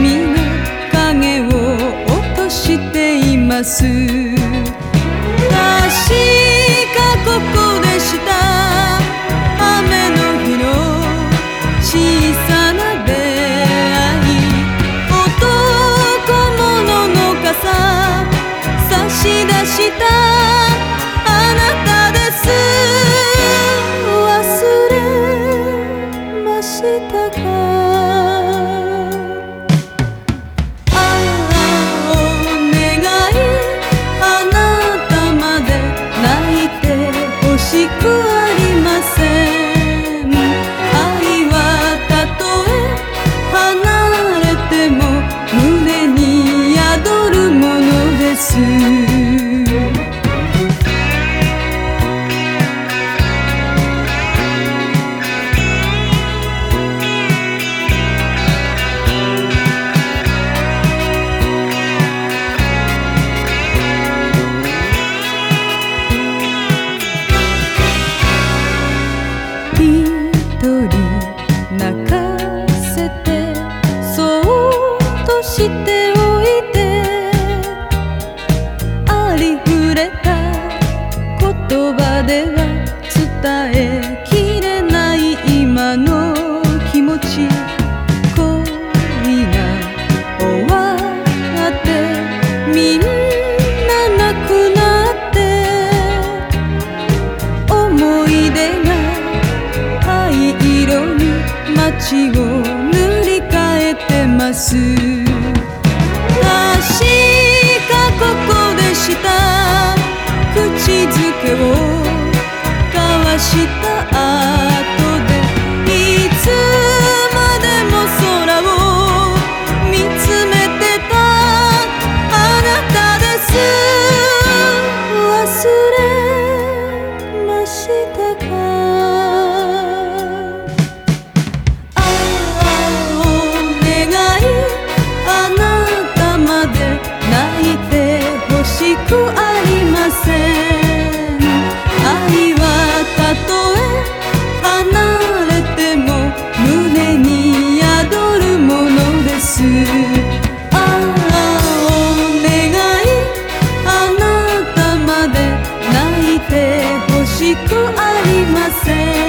君の影を落としています。確かここでした。雨の日の小さな出会い。男物の傘。差し出した。あなたです。忘れましたか？しておいて」「ありふれた言葉では伝えきれない今の気持ち」「恋が終わってみんななくなって」「思い出が灰色に街を塗り替えてます」ありません。